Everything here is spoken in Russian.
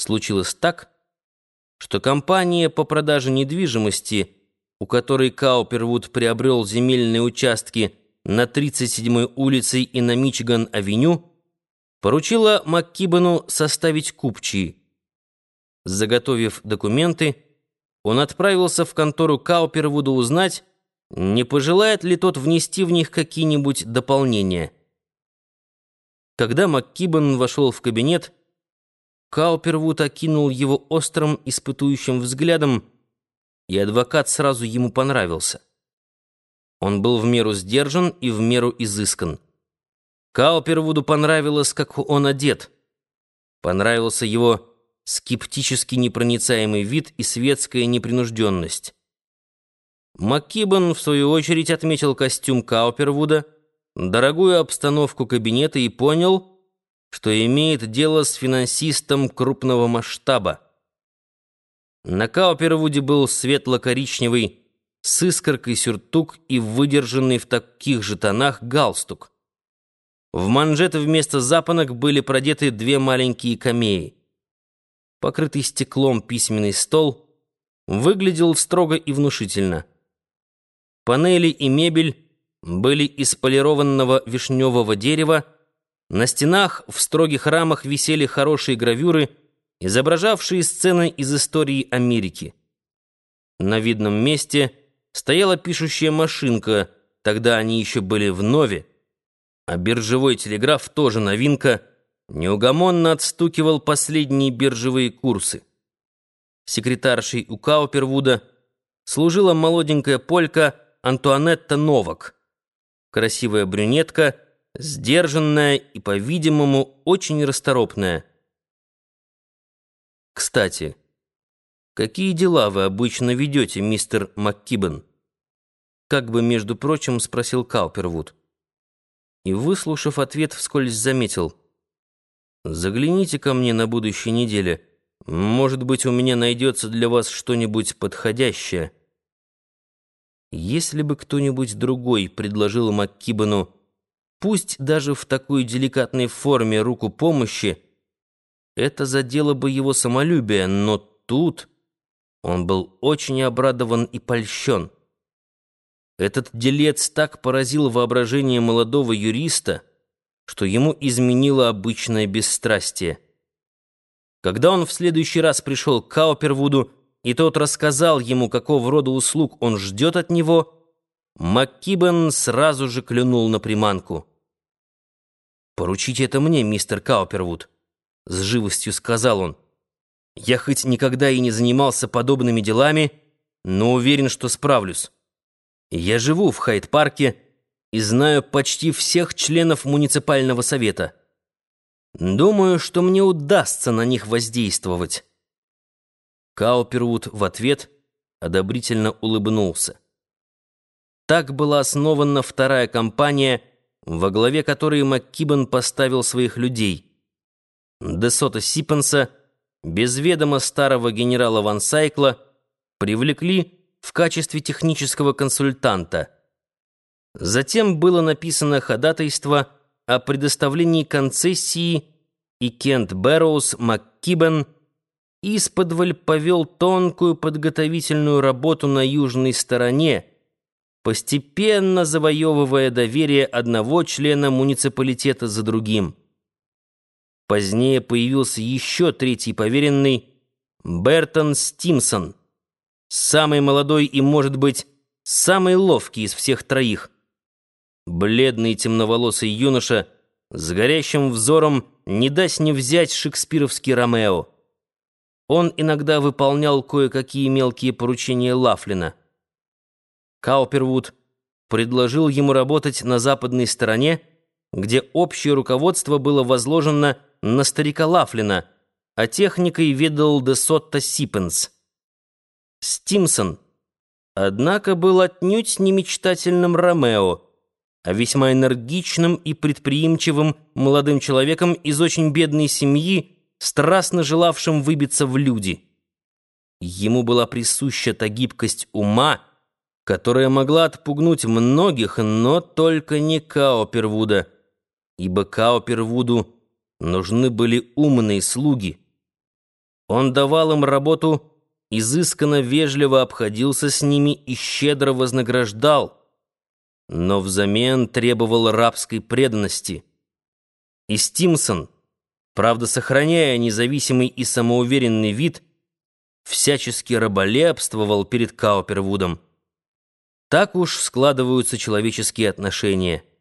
случилось так, что компания по продаже недвижимости, у которой Каупервуд приобрел земельные участки на 37-й улице и на Мичиган-авеню, поручила МакКибану составить купчие. Заготовив документы, он отправился в контору Каупервуда узнать, не пожелает ли тот внести в них какие-нибудь дополнения. Когда МакКибан вошел в кабинет, Каупервуд окинул его острым, испытующим взглядом, и адвокат сразу ему понравился. Он был в меру сдержан и в меру изыскан. Каупервуду понравилось, как он одет. Понравился его скептически непроницаемый вид и светская непринужденность. МакКибан, в свою очередь, отметил костюм Каупервуда, дорогую обстановку кабинета и понял, что имеет дело с финансистом крупного масштаба. На Каупервуде был светло-коричневый с искоркой сюртук и выдержанный в таких же тонах галстук. В манжеты вместо запонок были продеты две маленькие камеи. Покрытый стеклом письменный стол выглядел строго и внушительно. Панели и мебель были из полированного вишневого дерева, на стенах в строгих рамах висели хорошие гравюры, изображавшие сцены из истории Америки. На видном месте стояла пишущая машинка, тогда они еще были в нове, а биржевой телеграф, тоже новинка, неугомонно отстукивал последние биржевые курсы. Секретаршей у Каупервуда служила молоденькая полька Антуанетта Новак, красивая брюнетка — сдержанная и, по-видимому, очень расторопная. «Кстати, какие дела вы обычно ведете, мистер МакКибен?» Как бы, между прочим, спросил Каупервуд. И, выслушав ответ, вскользь заметил. «Загляните ко мне на будущей неделе. Может быть, у меня найдется для вас что-нибудь подходящее». Если бы кто-нибудь другой предложил МакКибену пусть даже в такой деликатной форме руку помощи, это задело бы его самолюбие, но тут он был очень обрадован и польщен. Этот делец так поразил воображение молодого юриста, что ему изменило обычное бесстрастие. Когда он в следующий раз пришел к Каупервуду, и тот рассказал ему, какого рода услуг он ждет от него, МакКибен сразу же клюнул на приманку. «Поручите это мне, мистер Каупервуд», — с живостью сказал он. «Я хоть никогда и не занимался подобными делами, но уверен, что справлюсь. Я живу в Хайт-парке и знаю почти всех членов муниципального совета. Думаю, что мне удастся на них воздействовать». Каупервуд в ответ одобрительно улыбнулся. Так была основана вторая компания — во главе которой МакКибан поставил своих людей. Десота Сипенса, без ведома старого генерала Ван Сайкла, привлекли в качестве технического консультанта. Затем было написано ходатайство о предоставлении концессии, и Кент Бэрроуз МакКибен исподволь повел тонкую подготовительную работу на южной стороне, постепенно завоевывая доверие одного члена муниципалитета за другим. Позднее появился еще третий поверенный Бертон Стимсон, самый молодой и, может быть, самый ловкий из всех троих. Бледный темноволосый юноша с горящим взором не даст не взять шекспировский Ромео. Он иногда выполнял кое-какие мелкие поручения Лафлина. Каупервуд предложил ему работать на западной стороне, где общее руководство было возложено на старика Лафлина, а техникой ведал де Сотто Сипенс. Стимсон, однако, был отнюдь не мечтательным Ромео, а весьма энергичным и предприимчивым молодым человеком из очень бедной семьи, страстно желавшим выбиться в люди. Ему была присуща та гибкость ума, которая могла отпугнуть многих, но только не Каупервуда, ибо Каупервуду нужны были умные слуги. Он давал им работу, изысканно вежливо обходился с ними и щедро вознаграждал, но взамен требовал рабской преданности. И Стимсон, правда сохраняя независимый и самоуверенный вид, всячески раболепствовал перед Каупервудом. Так уж складываются человеческие отношения –